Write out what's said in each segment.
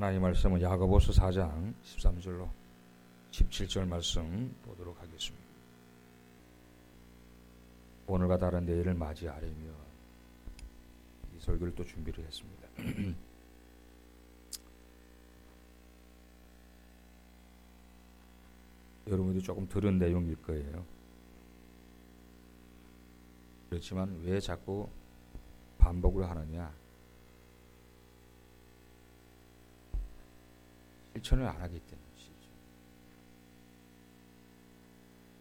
하나님 말씀은 야고보서 4장 13절로 17절 말씀 보도록 하겠습니다. 오늘과 다른 내일을 맞이하려며 이 설교를 또 준비를 했습니다. 여러분들이 조금 들은 내용일 거예요. 그렇지만 왜 자꾸 반복을 하느냐? 실천을 안 하기 때문에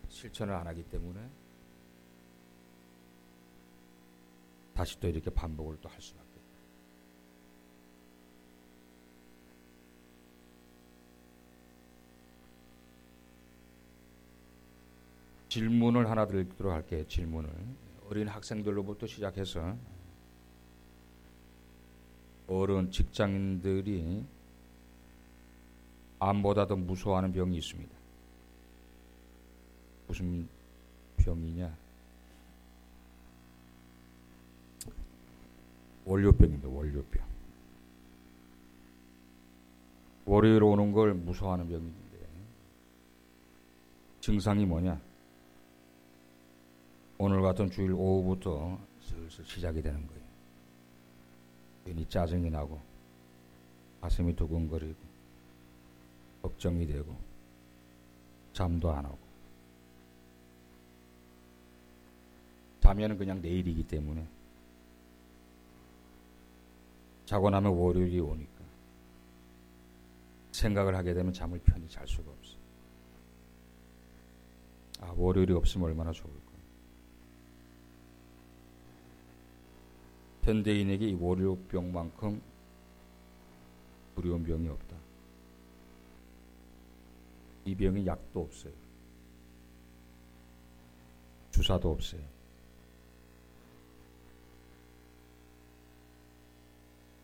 실천. 을 안 하기 때문에 다시 또 이렇게 반복을 또 할 수밖에 질문을 하나 드리도록 할게요. 질문을 어린 학생들로부터 시작해서 어른 직장인들이 암보다 더 무서워하는 병이 있습니다. 무슨 병이냐? 월요병입니다. 월요병. 월요일 오는 걸 무서워하는 병인데 증상이 뭐냐? 오늘 같은 주일 오후부터 슬슬 시작이 되는 거예요. 괜히 짜증이 나고 가슴이 두근거리고 걱정이 되고 잠도 안 오고 자면은 그냥 내일이기 때문에 자고 나면 월요일이 오니까 생각을 하게 되면 잠을 편히 잘 수가 없어. 아 월요일이 없으면 얼마나 좋을까. 현대인에게 이 월요병만큼 두려운 병이 없다. 이 병에 약도 없어요. 주사도 없어요.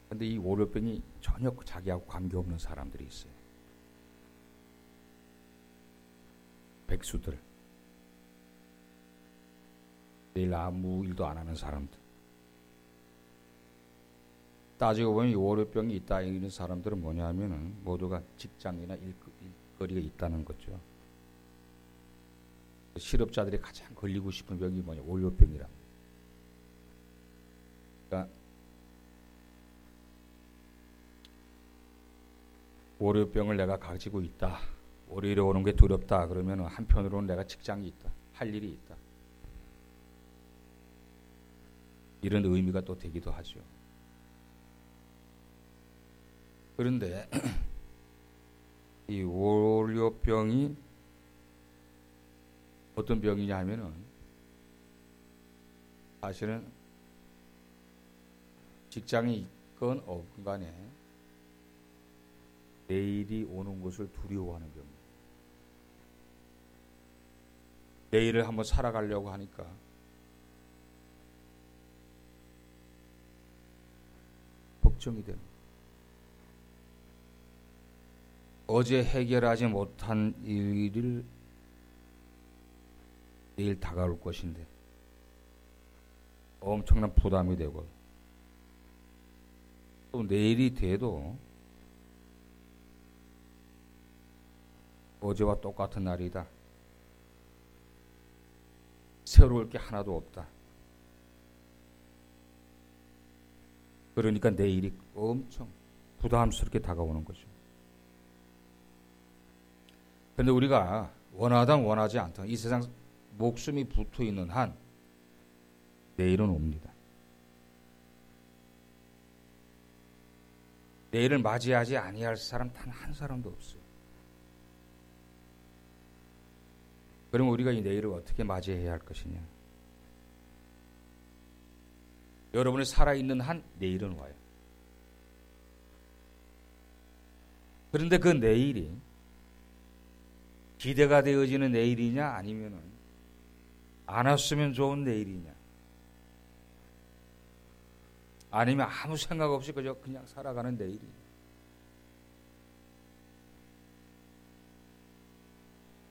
근데 이 월요병이 전혀 자기하고 관계없는 사람들이 있어요. 백수들. 내일 아무 일도 안 하는 사람들. 따지고 보면 이 월요병이 있다 이런 사람들은 뭐냐 하면은 모두가 직장이나 일, 거리가 있다는 거죠. 실업자들이 가장 걸리고 싶은 병이 뭐냐 월요병이라. 그러니까 월요병을 내가 가지고 있다. 월요일에 오는 게 두렵다. 그러면 한편으로는 내가 직장이 있다. 할 일이 있다. 이런 의미가 또 되기도 하죠. 그런데 이 월요병이 어떤 병이냐 하면은 사실은 직장이 있건 없건 간에 내일이 오는 것을 두려워하는 병입니다. 내일을 한번 살아가려고 하니까 걱정이 됩니다. 어제 해결하지 못한 일을 내일 다가올 것인데 엄청난 부담이 되고 또 내일이 돼도 어제와 똑같은 날이다. 새로울 게 하나도 없다. 그러니까 내일이 엄청 부담스럽게 다가오는 거죠. 근데 우리가 원하든 원하지 않든 이 세상 목숨이 붙어 있는 한 내일은 옵니다. 내일을 맞이하지 아니할 사람 단 한 사람도 없어요. 그럼 우리가 이 내일을 어떻게 맞이해야 할 것이냐? 여러분이 살아있는 한 내일은 와요. 그런데 그 내일이 기대가 되어지는 내일이냐 아니면은 안 왔으면 좋은 내일이냐. 아니면 아무 생각 없이 그저 그냥 살아가는 내일이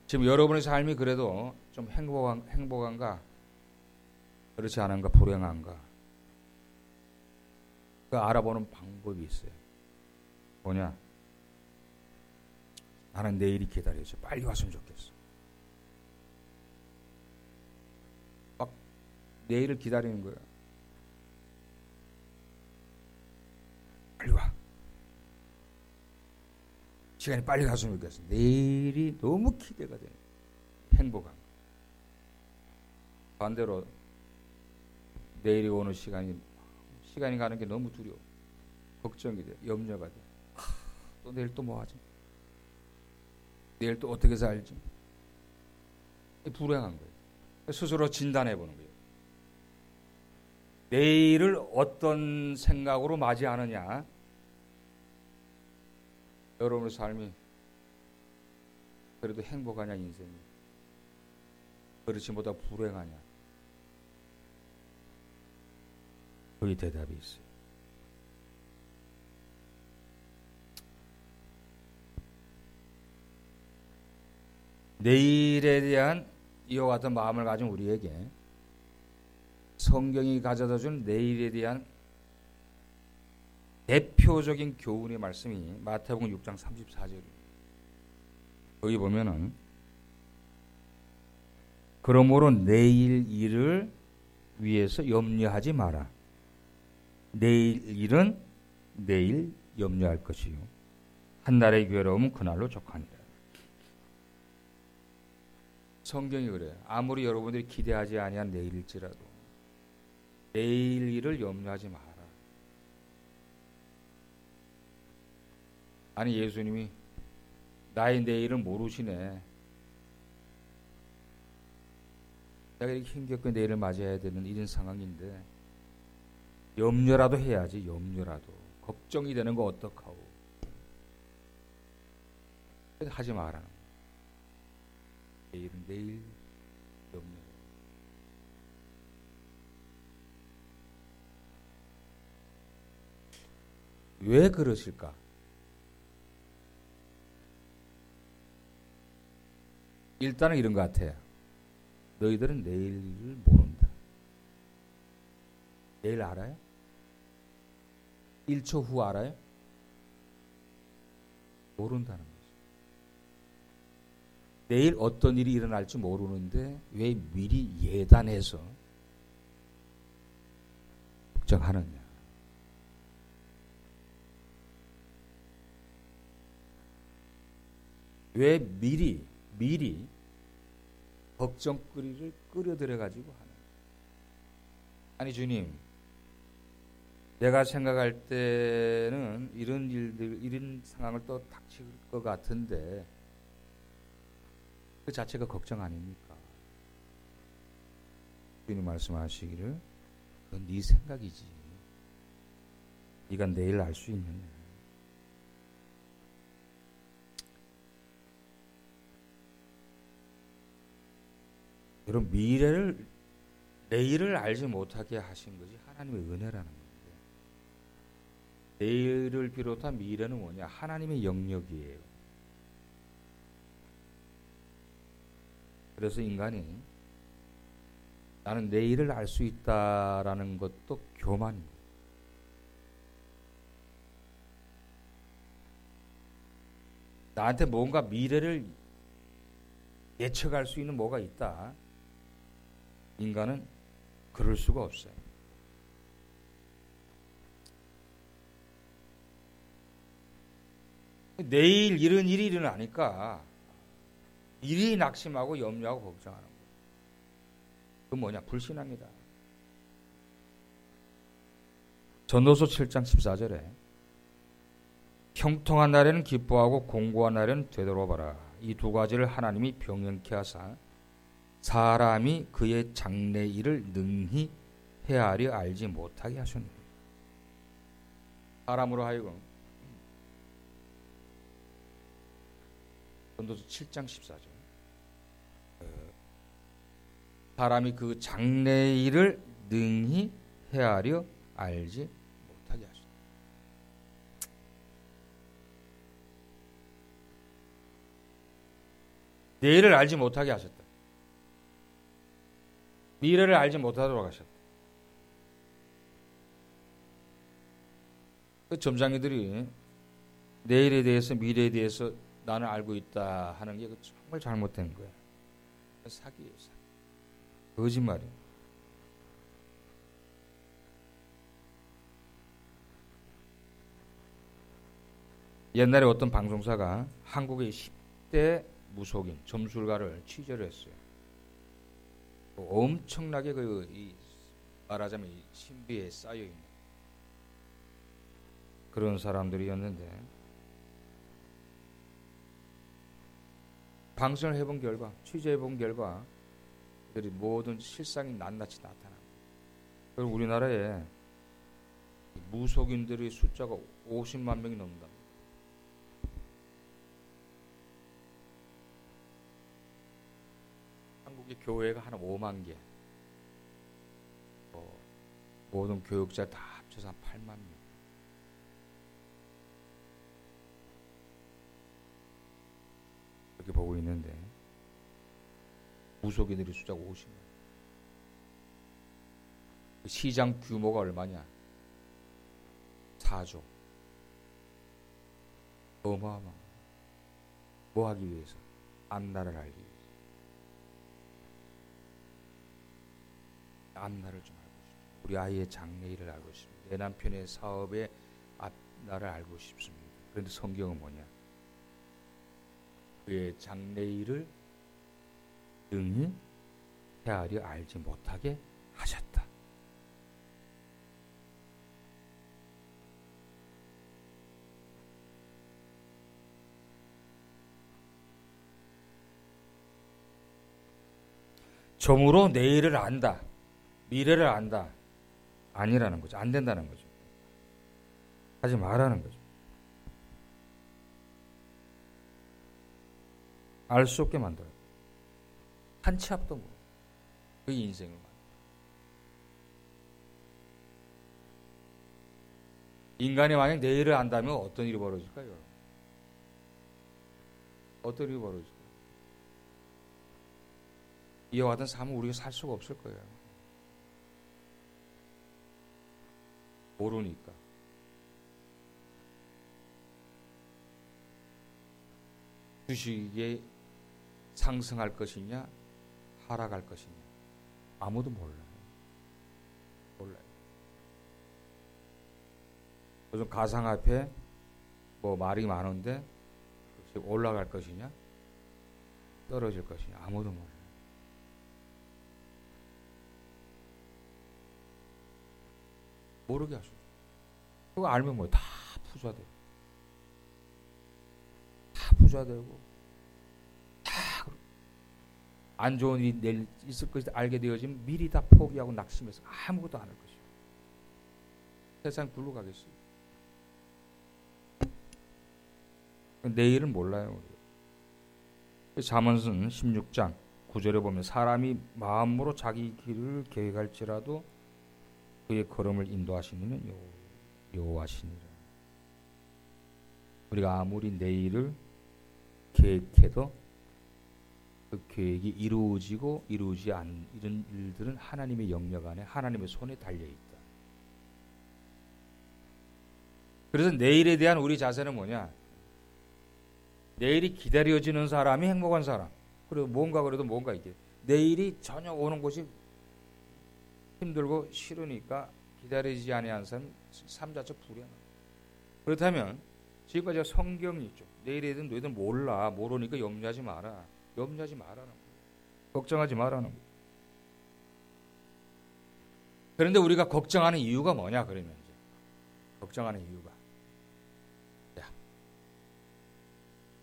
지금 여러분의 삶이 그래도 좀 행복한, 행복한가? 그렇지 않은가? 불행한가? 그 알아보는 방법이 있어요. 뭐냐 나는 내일이 기다려져. 빨리 왔으면 좋겠어. 막 내일을 기다리는 거야. 빨리 와. 시간이 빨리 갔으면 좋겠어. 내일이 너무 기대가 돼. 행복한 거. 반대로 내일이 오는 시간이 시간이 가는 게 너무 두려워. 걱정이 돼. 염려가 돼. 또 내일 또 뭐 하지? 내일 또 어떻게 살지? 불행한 거예요. 스스로 진단해 보는 거예요. 내일을 어떤 생각으로 맞이하느냐? 여러분의 삶이 그래도 행복하냐 인생이 그렇지 보다 불행하냐 거기 대답이 있어요. 내일에 대한 이와 같은 마음을 가진 우리에게 성경이 가져다 준 내일에 대한 대표적인 교훈의 말씀이 마태복음 6장 34절입니다. 거기 보면은 그러므로 내일 일을 위해서 염려하지 마라. 내일 일은 내일 염려할 것이요. 한 날의 괴로움은 그날로 족하니라. 성경이 그래요. 아무리 여러분들이 기대하지 아니한 내일일지라도 내일 일을 염려하지 마라. 아니 예수님이 나의 내일은 모르시네. 내가 이렇게 힘겹게 내일을 맞이해야 되는 이런 상황인데 염려라도 해야지 염려라도 걱정이 되는 거 어떡하오 하지 마라 내일은 내일 염려 왜 그러실까? 일단은 이런 것 같아요. 너희들은 내일을 모른다. 내일 알아요? 1초 후 알아요? 모른다는 거죠. 내일 어떤 일이 일어날지 모르는데 왜 미리 예단해서 걱정하느냐. 왜 미리 미리 걱정거리를 끌어들여 가지고 하는 아니 주님 내가 생각할 때는 이런 일들 이런 상황을 또 닥칠 것 같은데 그 자체가 걱정 아닙니까? 주님 말씀하시기를 그건 네 생각이지. 네가 내일 알 수 있느냐. 여러분 미래를 내일을 알지 못하게 하신 것이 하나님의 은혜라는 건데 내일을 비롯한 미래는 뭐냐 하나님의 영역이에요. 그래서 인간이 나는 내일을 알 수 있다라는 것도 교만입니다. 나한테 뭔가 미래를 예측할 수 있는 뭐가 있다. 인간은 그럴 수가 없어요. 내일 이런 일이 일어나니까 일이 낙심하고 염려하고 걱정하는 거예요. 그 뭐냐? 불신앙이다. 전도서 7장 14절에 형통한 날에는 기뻐하고 공고한 날에는 되돌아봐라. 이 두 가지를 하나님이 병행케 하사 사람이 그의 장래 일을 능히 헤아려 알지 못하게 하셨느니 사람으로 하여금 전도서 7장 14절 사람이 그 장래 일을 능히 헤아려 알지 못하게 하셨다. 내일을 알지 못하게 하셨다. 미래를 알지 못하도록 하셨다. 그 점장이들이 내일에 대해서 미래에 대해서 나는 알고 있다 하는 게 정말 잘못된 거야. 사기예요, 사기. 거짓말이에요. 옛날에 어떤 방송사가 한국의 10대 무속인 점술가를 취재를 했어요. 엄청나게 그 말하자면 신비에 쌓여 있는 그런 사람들이었는데 방송을 해본 결과 취재해본 결과 그들이 모든 실상이 낱낱이 나타나. 그리고 우리나라에 무속인들의 숫자가 50만 명이 넘는다. 한국의 교회가 한 5만 개. 어, 모든 교육자 다 합쳐서 한 8만 명. 이렇게 보고 있는데 무속인들의 숫자가 50만. 시장 규모가 얼마냐? 4조. 어마어마. 뭐 하기 위해서? 앞나를 알기 위해서. 앞나를 좀 알고 싶습니다. 우리 아이의 장래일을 알고 싶습니다. 내 남편의 사업의 앞나를 알고 싶습니다. 그런데 성경은 뭐냐? 그의 장래일을 능히 헤아려 알지 못하게 하셨다. 점으로 내일을 안다. 미래를 안다. 아니라는 거죠. 안 된다는 거죠. 하지 말라는 거죠. 알 수 없게 만들어요. 한 치 앞도 모르고. 그 인생을 만들어. 인간이 만약 내일을 안다면 어떤 일이 벌어질까요? 어떤 일이 벌어질까요? 이와 같은 삶은 우리가 살 수가 없을 거예요. 모르니까. 주식이 상승할 것이냐, 하락할 것이냐. 아무도 몰라요. 몰라요. 요즘 가상화폐 뭐 말이 많은데 올라갈 것이냐, 떨어질 것이냐. 아무도 몰라요. 모르게 하셔. 그거 알면 뭐다 부자 돼. 다 부자 되고 다 안 좋은 일이 내일 있을 것이 알게 되어지면 미리 다 포기하고 낙심해서 아무것도 안 할 것이요. 세상 굴러가겠어요. 내일은 몰라요. 잠언은 16장 9절에 보면 사람이 마음으로 자기 길을 계획할지라도 그의 걸음을 인도하시는 여호와시니라. 우리가 아무리 내일을 계획해도 그 계획이 이루어지고 이루어지지 않는 이런 일들은 하나님의 영역 안에 하나님의 손에 달려 있다. 그래서 내일에 대한 우리 자세는 뭐냐? 내일이 기다려지는 사람이 행복한 사람. 그리고 뭔가 그래도 뭔가 있게. 내일이 전혀 오는 곳이 힘들고 싫으니까 기다리지 아니한 삶, 삶 자체 불행하 그렇다면 지금까지 성경이 있죠. 내일이든 너희들 몰라. 모르니까 염려하지 마라. 염려하지 말라는 거예요. 걱정하지 말라는 거예요. 그런데 우리가 걱정하는 이유가 뭐냐 그러면 이제 걱정하는 이유가 야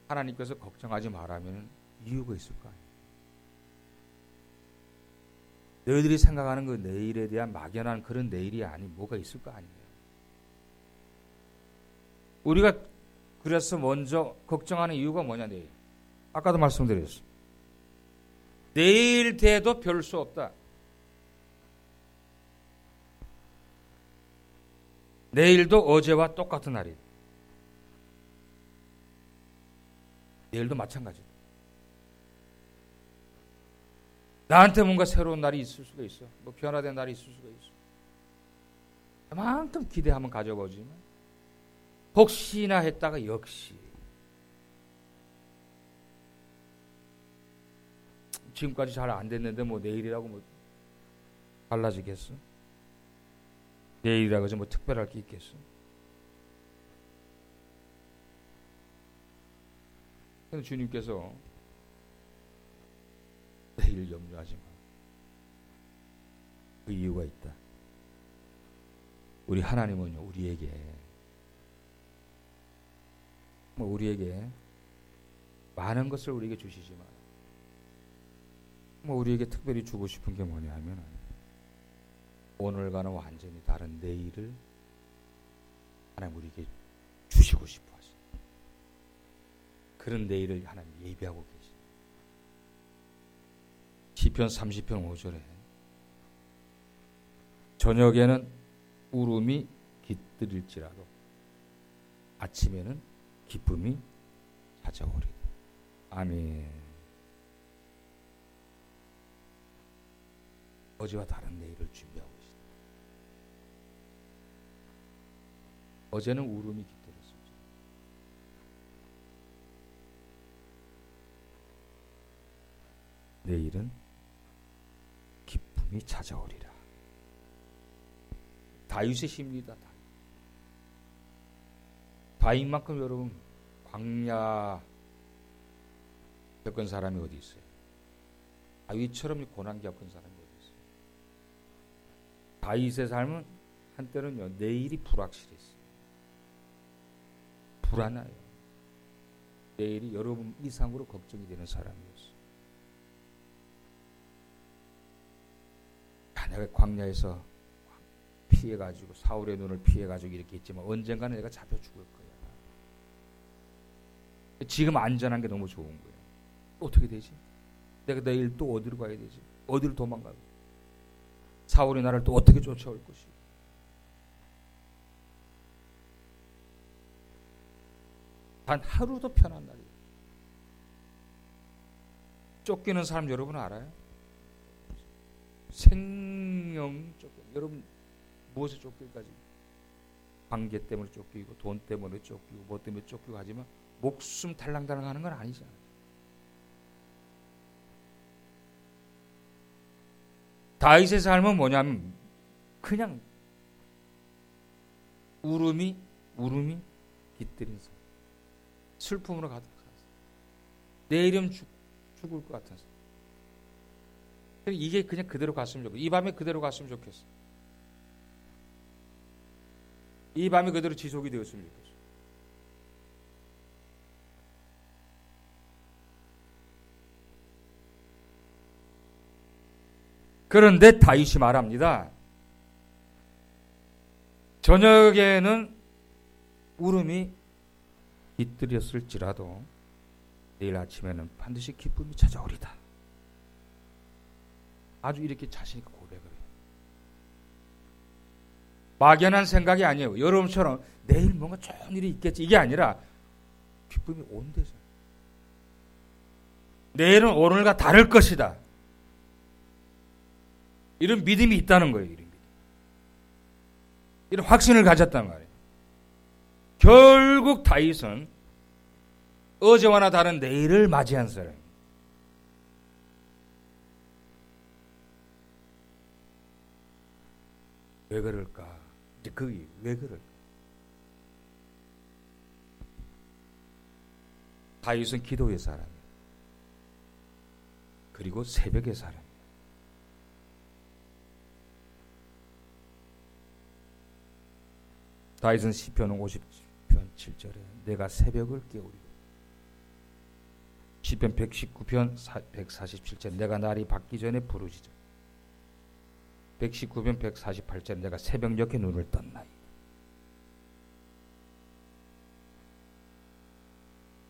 하나님께서 걱정하지 말라면 이유가 있을 거 아니에요. 너희들이 생각하는 그 내일에 대한 막연한 그런 내일이 아닌 뭐가 있을 거 아니에요. 우리가 그래서 먼저 걱정하는 이유가 뭐냐 내일. 아까도 말씀드렸어. 내일 돼도 별 수 없다. 내일도 어제와 똑같은 날이다. 내일도 마찬가지다. 나한테 뭔가 새로운 날이 있을 수가 있어. 뭐 변화된 날이 있을 수가 있어. 그만큼 기대 한번 가져보지만 혹시나 했다가 역시 지금까지 잘 안 됐는데 뭐 내일이라고 뭐 달라지겠어? 내일이라고 뭐 특별할 게 있겠어? 근데 주님께서 내일 염려하지 마. 그 이유가 있다. 우리 하나님은요, 우리에게, 뭐 우리에게 많은 것을 우리에게 주시지만, 뭐 우리에게 특별히 주고 싶은 게 뭐냐 하면, 오늘과는 완전히 다른 내일을 하나님 우리에게 주시고 싶어 하십니다. 그런 내일을 하나님 예비하고 계십니다. 시편 30편 5절에 저녁에는 울음이 깃들일지라도 아침에는 기쁨이 찾아오리다. 아멘. 어제와 다른 내일을 준비하고 있다. 어제는 울음이 깃들었었죠. 내일은 기쁨이 찾아오리라. 다윗의 심리다. 다윗만큼 여러분 광야 겪은 사람이 어디 있어요? 다윗처럼 고난 겪은 사람이 어디 있어요? 다윗의 삶은 한때는요 내일이 불확실했어요. 불안해요. 내일이 여러분 이상으로 걱정이 되는 사람이었어요. 내가 광야에서 피해가지고 사울의 눈을 피해가지고 이렇게 있지만 언젠가는 내가 잡혀 죽을 거야. 지금 안전한 게 너무 좋은 거예요. 어떻게 되지? 내가 내일 또 어디로 가야 되지? 어디로 도망가고? 사울이 나를 또 어떻게 쫓아올 것이? 단 하루도 편한 날이에요. 쫓기는 사람 여러분 알아요? 생명 쫓겨. 여러분 무엇에 쫓길까지? 관계 때문에 쫓기고 돈 때문에 쫓기고 뭐 때문에 쫓기고 하지만 목숨 달랑달랑 하는 건 아니잖아요. 다윗의 삶은 뭐냐면 그냥 울음이 울음이 깃들인 삶. 슬픔으로 가득. 내일은 죽, 죽을 것 같아서. 이게 그냥 그대로 갔으면 좋겠어. 이 밤에 그대로 갔으면 좋겠어. 이 밤이 그대로 지속이 되었으면 좋겠어. 그런데 다윗이 말합니다. 저녁에는 울음이 깃들였을지라도 내일 아침에는 반드시 기쁨이 찾아오리다. 아주 이렇게 자신있게 고백을 해요. 막연한 생각이 아니에요. 여러분처럼 내일 뭔가 좋은 일이 있겠지. 이게 아니라 기쁨이 온대죠. 내일은 오늘과 다를 것이다. 이런 믿음이 있다는 거예요. 이런. 이런 확신을 가졌단 말이에요. 결국 다윗은 어제와나 다른 내일을 맞이한 사람입니다. 왜 그럴까? 이제 그게 왜 그럴까? 다윗은 기도의 사람이에요. 그리고 새벽의 사람. 다윗은 시편 50편 7절에 내가 새벽을 깨우리고 시편 119편 147절 내가 날이 밝기 전에 부르짖어. 119편 148절 내가 새벽녘에 눈을 떴나이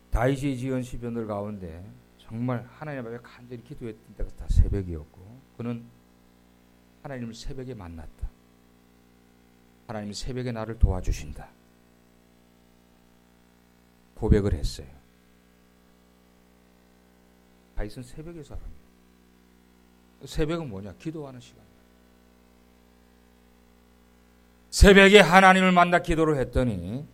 다윗이 지은 시편들 가운데 정말 하나님 앞에 간절히 기도했던 때가 다 새벽이었고 그는 하나님을 새벽에 만났다. 하나님이 새벽에 나를 도와주신다. 고백을 했어요. 다윗은 새벽의 사람이에요. 새벽은 뭐냐? 기도하는 시간. 새벽에 하나님을 만나 기도를 했더니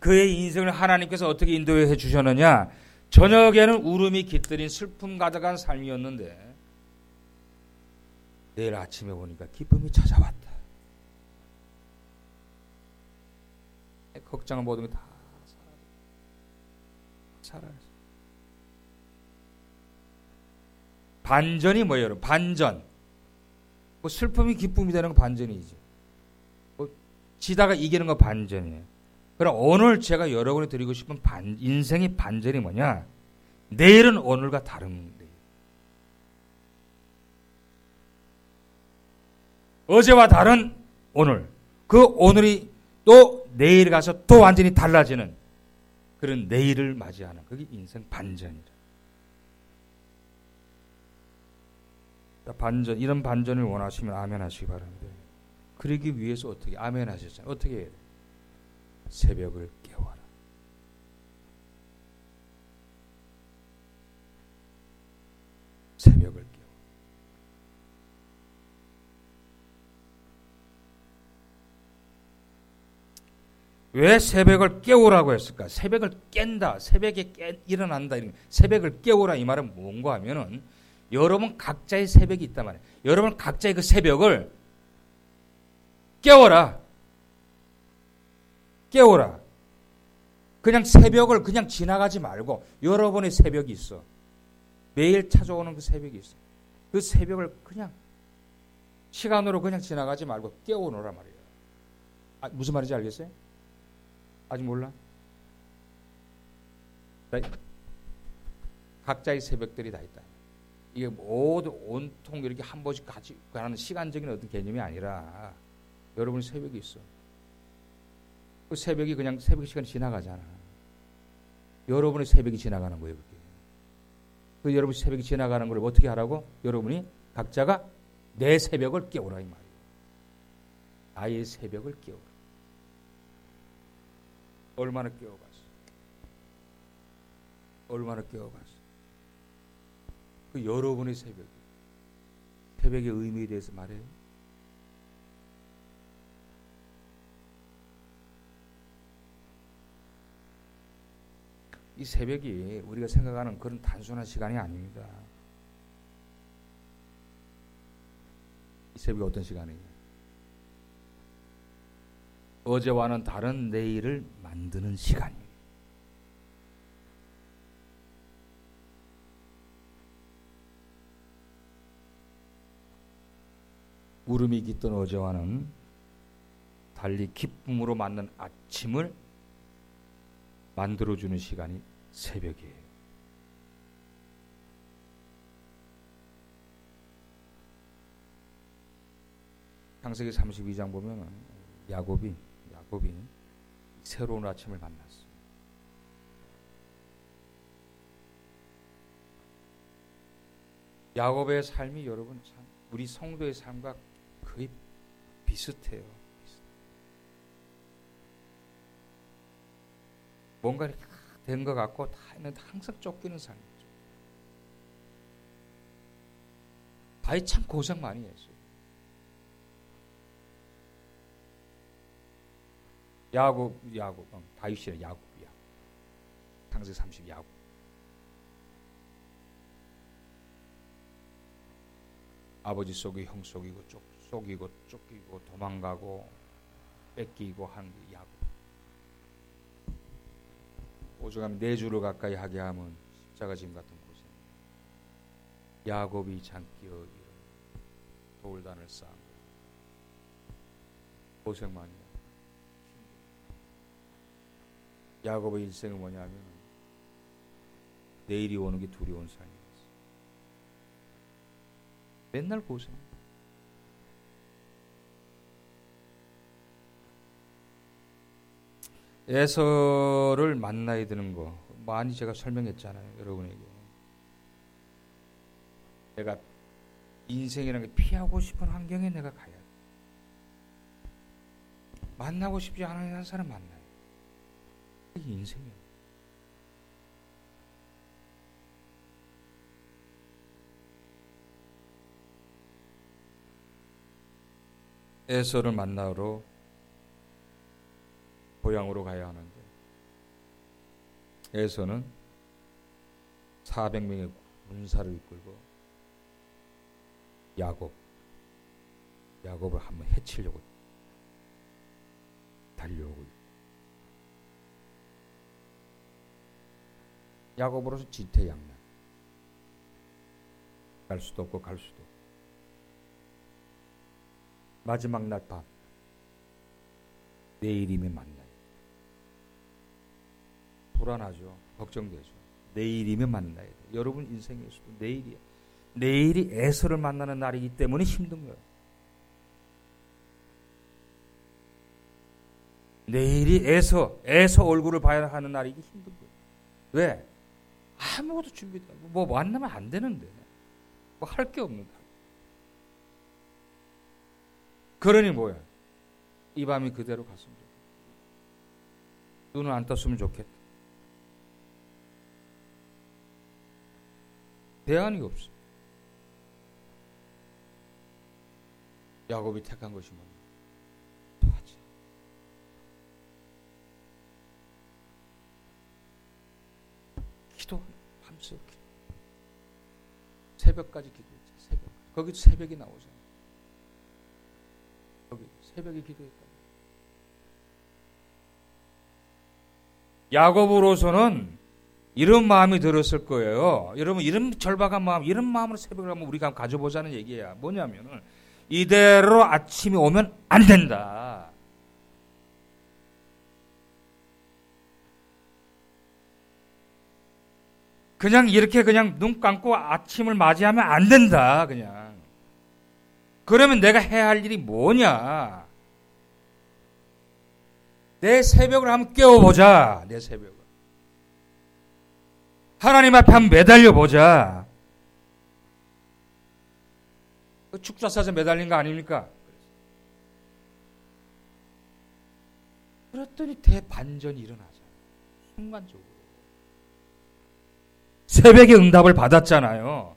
그의 인생을 하나님께서 어떻게 인도해 주셨느냐? 저녁에는 울음이 깃들인 슬픔 가득한 삶이었는데 내일 아침에 보니까 기쁨이 찾아왔다. 걱정한 모든 게다 사라졌어. 반전이 뭐예요, 여러분? 반전. 뭐 슬픔이 기쁨이 되는 거 반전이죠. 뭐 지다가 이기는 거 반전이에요. 그럼 오늘 제가 여러분이 드리고 싶은 반, 인생의 반전이 뭐냐? 내일은 오늘과 다른 어제와 다른 오늘. 그 오늘이 또 내일 가서 또 완전히 달라지는 그런 내일을 맞이하는 그게 인생 반전이다. 반전 이런 반전을 원하시면 아멘 하시기 바랍니다. 그러기 위해서 어떻게 아멘 하셨잖아요. 어떻게 해야 돼? 새벽을 깨워라. 새벽을 깨워. 왜 새벽을 깨우라고 했을까? 새벽을 깬다. 새벽에 깨, 일어난다. 새벽을 깨우라 이 말은 뭔가 하면은 여러분 각자의 새벽이 있단 말이에요. 여러분 각자의 그 새벽을 깨워라. 깨워라. 그냥 새벽을 그냥 지나가지 말고 여러분의 새벽이 있어. 매일 찾아오는 그 새벽이 있어. 그 새벽을 그냥 시간으로 그냥 지나가지 말고 깨워놓으라 말이에요. 아, 무슨 말인지 알겠어요? 아직 몰라? 각자의 새벽들이 다 있다. 이게 모두 온통 이렇게 한 번씩 같이 가는 시간적인 어떤 개념이 아니라 여러분이 새벽이 있어. 그 새벽이 그냥 새벽 시간이 지나가잖아. 여러분의 새벽이 지나가는 거예요. 그 여러분 새벽이 지나가는 걸 어떻게 하라고? 여러분이 각자가 내 새벽을 깨우라 이 말이에요. 나의 새벽을 깨우라. 얼마나 깨워봤어? 얼마나 깨워봤어? 그 여러분의 새벽, 새벽의 의미에 대해서 말해요. 이 새벽이 우리가 생각하는 그런 단순한 시간이 아닙니다. 이 새벽이 어떤 시간이에요? 어제와는 다른 내일을 만드는 시간입니다. 울음이 깃던 어제와는 달리 기쁨으로 맞는 아침을 만들어주는 시간이 새벽이에요. 창세기 32장 보면 야곱이 야곱이 새로운 아침을 만났어. 야곱의 삶이 여러분 참 우리 성도의 삶과 거의 비슷해요. 뭔가 된것 같고 다 있는데 항상 쫓기는 삶이죠. 다이 참 고생 많이 했어요. 야곱, 야곱, 어, 다윗이 야곱이야. 창세 30 야곱. 아버지 속이 형 속이고 쫓, 속이고 쫓기고 도망가고 뺏기고 게 야곱. 오죽하면 네 주를 가까이 하게 하면 십자가 짐 같은 고생. 야곱이 장기어 돌단을 쌓은 고생 많이 해. 야곱의 일생은 뭐냐면 내일이 오는 게 두려운 삶이었어. 맨날 고생. 에서를 만나야 되는 거 많이 제가 설명했잖아요, 여러분에게. 내가 인생이라는 게 피하고 싶은 환경에 내가 가야 돼. 만나고 싶지 않은 사람 만나요. 이게 인생이야. 에서를 만나러 고향으로 가야 하는데 에서는 400명의 군사를 이끌고 야곱 야곱을 한번 해치려고 달려오고 있고 야곱으로서 지태양난 갈 수도 없고 갈 수도 마지막 날 밤 내일이면 만나요? 불안하죠. 걱정되죠. 내일이면 만나야 돼 여러분 인생에서도 내일이야 내일이 에서를 만나는 날이기 때문에 힘든 거예요. 내일이 에서 에서 얼굴을 봐야 하는 날이기 힘든 거예요. 왜? 아무것도 준비돼. 뭐 만나면 안 되는데. 뭐 할 게 없는다. 그러니 뭐야? 이 밤이 그대로 갔으면 좋겠다. 눈을 안 떴으면 좋겠다. 대안이 없어. 야곱이 택한 것이 뭐냐? 기도 밤새 기도. 새벽까지 기도했죠. 새벽. 거기 새벽이 나오잖아요. 거기 새벽에 기도했다. 야곱으로서는 이런 마음이 들었을 거예요. 여러분 이런 절박한 마음, 이런 마음으로 새벽을 한번 우리가 가져보자는 얘기야. 뭐냐면은 이대로 아침이 오면 안 된다. 그냥 이렇게 그냥 눈 감고 아침을 맞이하면 안 된다, 그냥. 그러면 내가 해야 할 일이 뭐냐? 내 새벽을 한번 깨워보자, 내 새벽을. 하나님 앞에 한번 매달려 보자. 그 축사사에 매달린 거 아닙니까? 그랬더니 대반전이 일어나잖아요. 순간적으로. 새벽에 응답을 받았잖아요.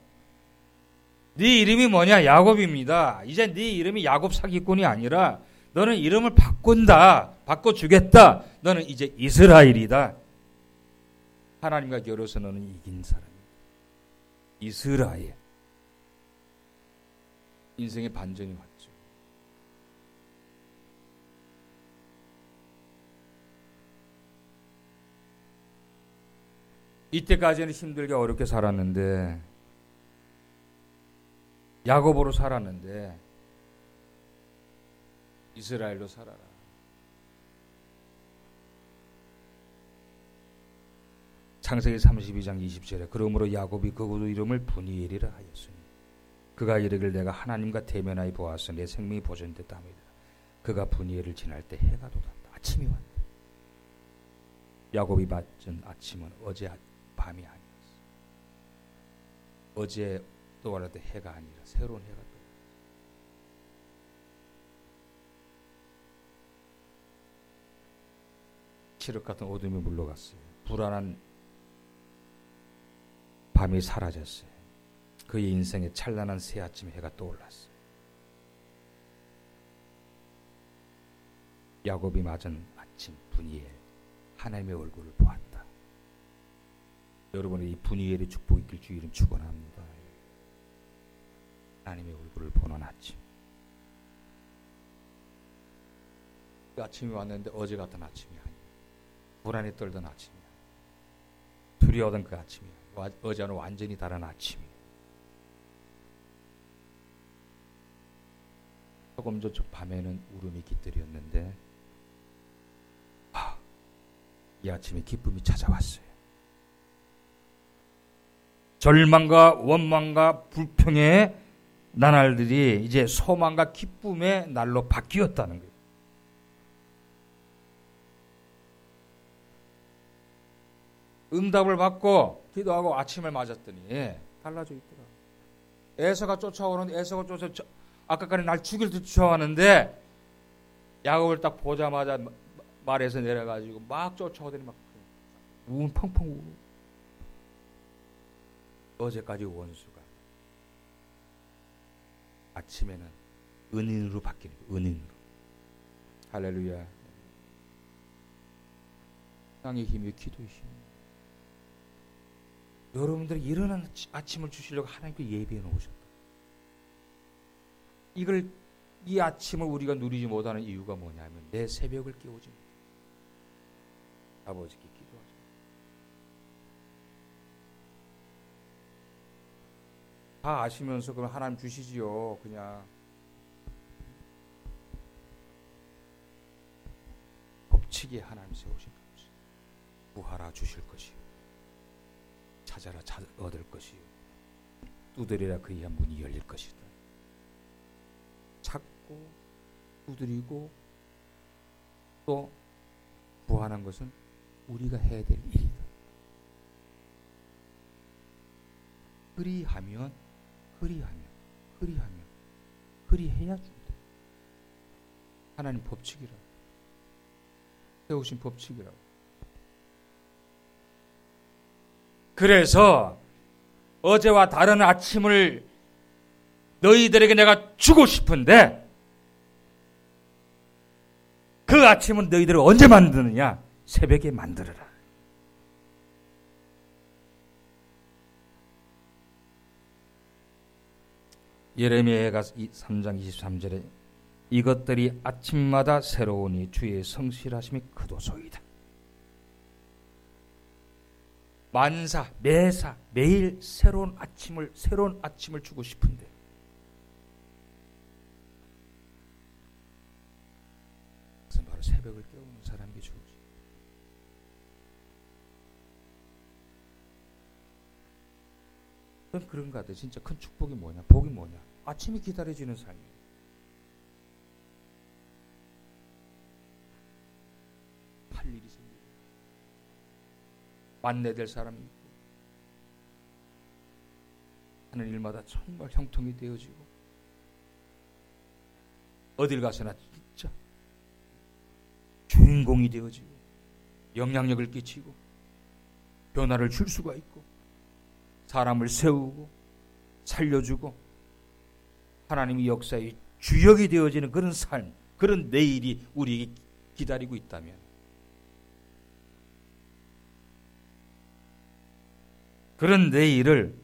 네 이름이 뭐냐? 야곱입니다. 이제 네 이름이 야곱 사기꾼이 아니라 너는 이름을 바꾼다. 바꿔 주겠다. 너는 이제 이스라엘이다. 하나님과 결혼해서 너는 이긴 사람이다. 이스라엘. 인생의 반전이 왔죠. 이때까지는 힘들게 어렵게 살았는데 야곱으로 살았는데 이스라엘로 살아라. 창세기 32장 20절에 그러므로 야곱이 그곳 이름을 분이엘이라 하였으니 그가 이르길 내가 하나님과 대면하여 보았으니 내 생명이 보존됐다 합니다. 그가 분이엘을 지날 때 해가 돋았다. 아침이 왔다. 야곱이 맞은 아침은 어제 밤이 아니었어. 어제 때 해가 아니라 새로운 해가 또. 칠흑 같은 어둠이 물러갔어요. 불안한 밤이 사라졌어요. 그의 인생에 찬란한 새 아침 해가 떠올랐어요. 야곱이 맞은 아침 분이엘 하나님의 얼굴을 보았다. 여러분의 이 분이엘의 축복 있길 주 이름 축원합니다. 하나님의 얼굴을 보는 아침. 그 아침이 왔는데 어제 같은 아침이 아니야. 불안에 떨던 아침이야. 두려워하던 그 아침이야. 어제와는 완전히 다른 아침이야. 조금 저쪽 밤에는 울음이 깃들였는데 아, 이 아침에 기쁨이 찾아왔어요. 절망과 원망과 불평의 나날들이 이제 소망과 기쁨의 날로 바뀌었다는 거예요. 응답을 받고 기도하고 아침을 맞았더니 달라져 있더라. 에서가 쫓아오는 에서가 쫓아 아까까지 날 죽일 듯 쫓아왔는데 야곱을 딱 보자마자 말에서 내려가지고 막 쫓아오더니 막 우운 펑펑 우고 어제까지 원수가 아침에는 은인으로 바뀌는 은인으로 할렐루야 땅의 힘이 기도의 힘 여러분들이 일어나는 아침을 주시려고 하나님께 예비해 놓으셨다. 이걸 이 아침을 우리가 누리지 못하는 이유가 뭐냐면 내 새벽을 깨우지. 아버지께 기도하죠. 다 아시면서 그럼 하나님 주시지요. 그냥 법칙에 하나님 세우신 것이 구하라 주실 것이요. 찾아라 찾 얻을 것이요. 두드리라 그의 문이 열릴 것이다. 찾고 두드리고 또 구하는 것은 우리가 해야 될 일이다. 그리하면 그리하면 그리하면 그리해야 준다. 하나님 법칙이라 세우신 법칙이라고. 그래서 어제와 다른 아침을 너희들에게 내가 주고 싶은데 그 아침은 너희들을 언제 만드느냐? 새벽에 만들어라. 예레미야가 3장 23절에 이것들이 아침마다 새로우니 주의 성실하심이 그도소이다. 만사, 매사, 매일 새로운 아침을 새로운 아침을 주고 싶은데 바로 새벽을 깨우는 사람에게 주어지. 그건 그런 것 같아. 진짜 큰 축복이 뭐냐? 복이 뭐냐? 아침이 기다려지는 삶이에요. 할 일이 생기고 만내될 사람이 있고 하는 일마다 정말 형통이 되어지고 어딜 가서나 진짜 주인공이 되어지고 영향력을 끼치고 변화를 줄 수가 있고 사람을 세우고 살려주고 하나님의 역사의 주역이 되어지는 그런 삶, 그런 내일이 우리에게 기다리고 있다면 그런 내일을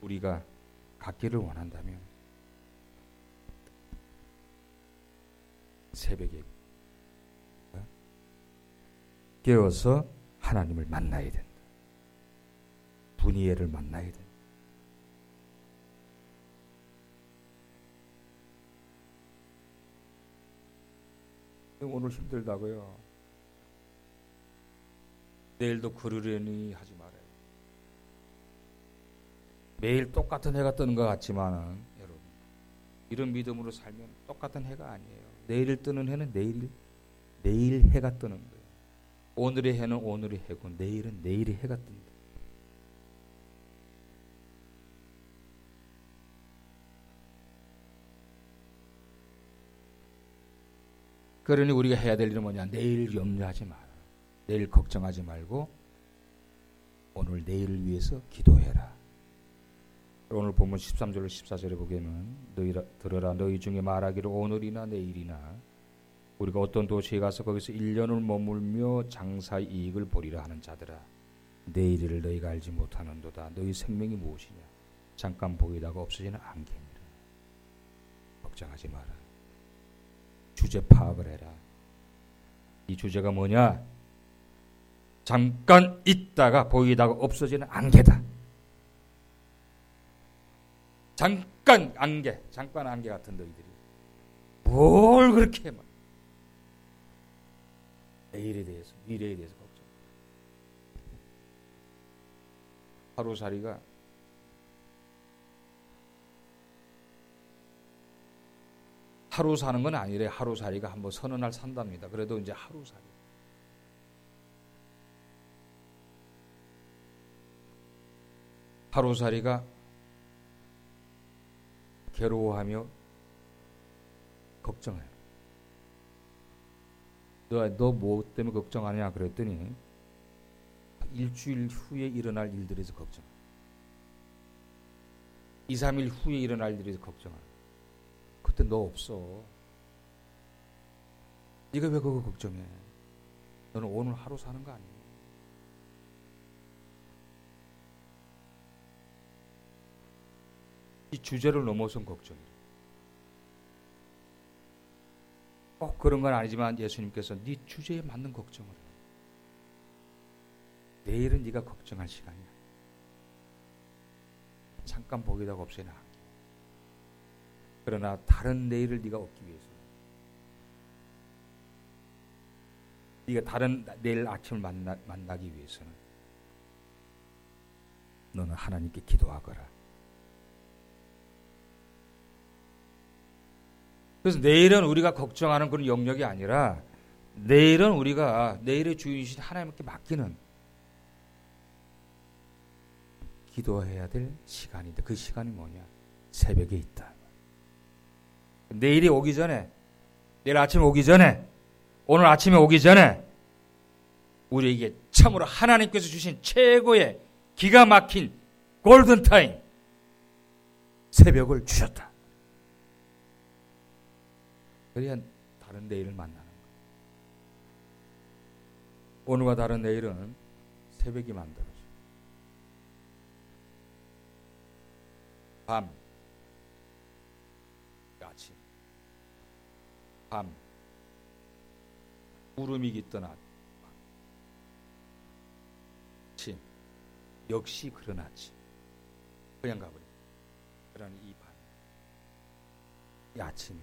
우리가 갖기를 원한다면 새벽에 깨어서 하나님을 만나야 된다. 분이엘을 만나야 된다. 오늘 힘들다고요. 내일도 그러려니 하지 말아요. 매일 똑같은 해가 뜨는 것 같지만은 여러분 이런 믿음으로 살면 똑같은 해가 아니에요. 내일 뜨는 해는 내일 내일 해가 뜨는 거예요. 오늘의 해는 오늘의 해고 내일은 내일의 해가 뜬다. 그러니 우리가 해야 될 일은 뭐냐? 내일 염려하지 마라. 내일 걱정하지 말고 오늘 내일을 위해서 기도해라. 오늘 본문 13절로 14절에 보게는 너희 들어라 너희 중에 말하기를 오늘이나 내일이나 우리가 어떤 도시에 가서 거기서 1년을 머물며 장사 이익을 보리라 하는 자들아 내일을 너희가 알지 못하는도다 너희 생명이 무엇이냐 잠깐 보이다가 없어지는 안개니라 걱정하지 마라 주제 파악을 해라. 이 주제가 뭐냐? 잠깐 있다가 보이다가 없어지는 안개다. 잠깐 안개, 잠깐 안개 같은 너희들이 뭘 그렇게 막 내일에 대해서, 미래에 대해서 걱정. 하루살이가 하루 사는 건 아니래. 하루살이가 한번 서너 날 산답니다. 그래도 이제 하루살이. 하루살이가 괴로워하며 걱정해요. 너뭐 때문에 걱정하냐 그랬더니 일주일 후에 일어날 일들에서 걱정. 2, 3일 후에 일어날 일에서 걱정하는. 때 너 없어. 네가 왜 그거 걱정해? 너는 오늘 하루 사는 거 아니야? 이 주제를 넘어선 걱정이에요. 꼭 그런 건 아니지만 예수님께서 네 주제에 맞는 걱정을 해. 내일은 네가 걱정할 시간이야. 잠깐 보기다가 없애나. 그러나 다른 내일을 네가 얻기 위해서 네가 다른 내일 아침을 만나, 만나기 위해서는 너는 하나님께 기도하거라. 그래서 내일은 우리가 걱정하는 그런 영역이 아니라 내일은 우리가 내일의 주인이신 하나님께 맡기는 기도해야 될 시간인데 그 시간이 뭐냐? 새벽에 있다. 내일이 오기 전에 내일 아침에 오기 전에 오늘 아침에 오기 전에 우리에게 참으로 하나님께서 주신 최고의 기가 막힌 골든타임 새벽을 주셨다. 그래야 다른 내일을 만나는 거예요. 오늘과 다른 내일은 새벽이 만들어져. 밤, 아침, 밤, 구름이 깃던 아침, 역시 그런 아침. 그냥 가버려. 그러니 이 밤, 이 아침에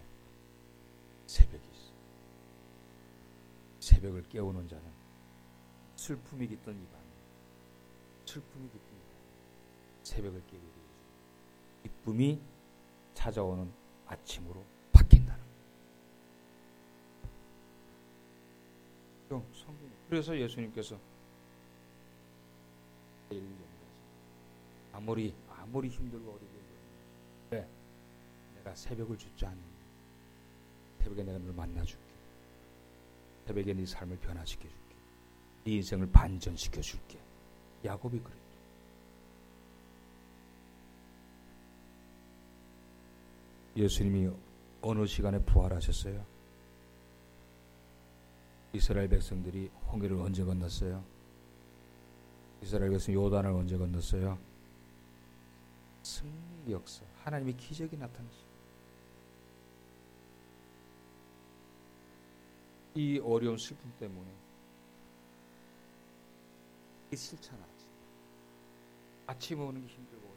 새벽이 있어. 새벽을 깨우는 자는 슬픔이 깃던 이 밤, 슬픔이 깃던 이 밤, 새벽을 깨우게. 기쁨이 찾아오는 아침으로 바뀐다는 거예요. 그래서 예수님께서 아무리 아무리 힘들고 어리고 그래 내가 새벽을 주지 않는 새벽에 내가 너를 만나줄게. 새벽에 네 삶을 변화시켜줄게. 네 인생을 반전시켜줄게. 야곱이 그랬죠 예수님이 어느 시간에 부활하셨어요? 이스라엘 백성들이 홍해를 언제 건넜어요? 이스라엘 백성 요단을 언제 건넜어요? 승리 역사, 하나님의 기적이 나타났어요. 이 어려운 슬픔 때문에 이 실천하지. 아침에 오는 게 힘들고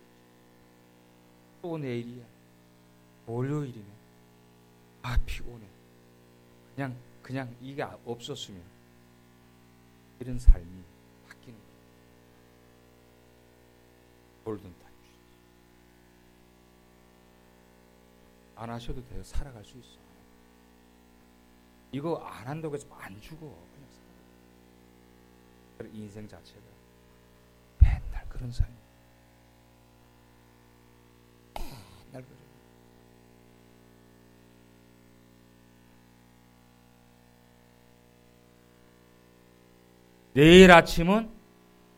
또 내일이야. 월요일이네. 아 피곤해. 그냥 그냥 이게 없었으면 이런 삶이 바뀌는 거예요. 골든 타임. 안 하셔도 돼요. 살아갈 수 있어. 이거 안 한다고 해서 안 죽어. 그냥 살아. 인생 자체가 맨날 그런 삶. 맨날 그래. 내일 아침은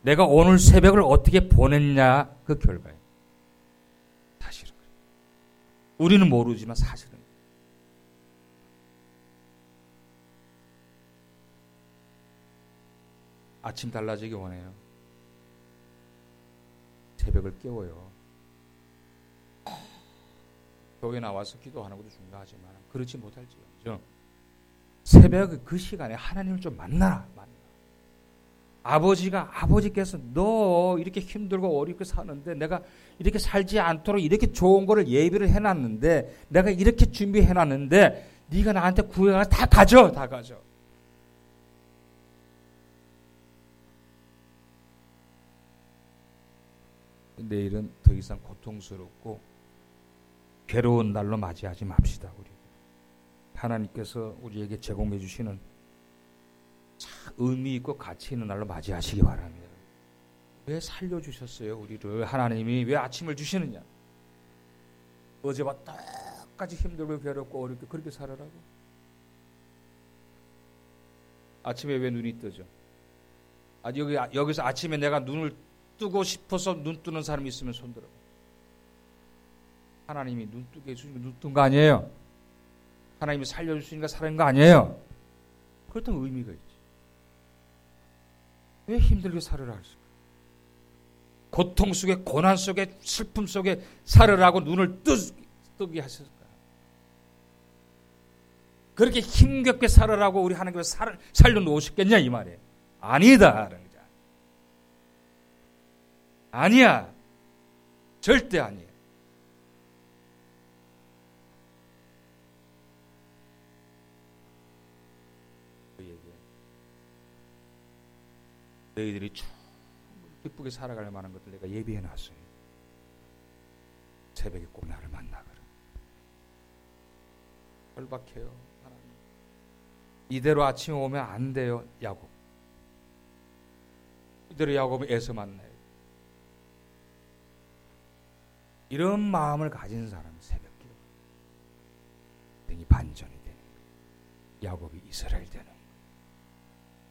내가 오늘 새벽을 어떻게 보냈냐 그 결과예요. 사실은 우리는 모르지만 사실은 아침 달라지기 원해요. 새벽을 깨워요. 교회 나와서 기도하는 것도 중요하지만 그렇지 못할지언정 새벽 그 시간에 하나님을 좀 만나라. 아버지가 아버지께서 너 이렇게 힘들고 어렵게 사는데 내가 이렇게 살지 않도록 이렇게 좋은 거를 예비를 해놨는데 내가 이렇게 준비해놨는데 네가 나한테 구해가 다 가져 다 가져. 내일은 더 이상 고통스럽고 괴로운 날로 맞이하지 맙시다 우리. 하나님께서 우리에게 제공해 주시는 의미 있고 가치 있는 날로 맞이하시기 바랍니다. 왜 살려주셨어요, 우리를? 하나님이 왜 아침을 주시느냐? 어제와 똑같이 힘들고 괴롭고 어렵게 그렇게 살아라고? 아침에 왜 눈이 뜨죠? 아, 여기, 여기서 아침에 내가 눈을 뜨고 싶어서 눈 뜨는 사람이 있으면 손들어. 하나님이 눈 뜨게 해주시니까 눈뜬 거 아니에요? 하나님이 살려주시니까 살아있는 거 아니에요? 그렇다면 의미가 있지. 왜 힘들게 살으라 하실까? 고통 속에 고난 속에 슬픔 속에 살으라고 눈을 뜨, 뜨게 하셨을까요? 그렇게 힘겹게 살으라고 우리 하나님께서 살, 살려놓으셨겠냐 이 말이에요. 아니다. 아니야. 절대 아니에요. 너희들이 기쁘게 살아갈 만한 것들 내가 예비해 놨어요. 새벽에 꼭 나를 만나거라. 절박해요. 하나님. 이대로 아침에 오면 안 돼요. 야곱. 이대로 야곱은 애서 만나요. 이런 마음을 가진 사람이 새벽 기도. 등이 반전이 되는 야곱이 이스라엘 되는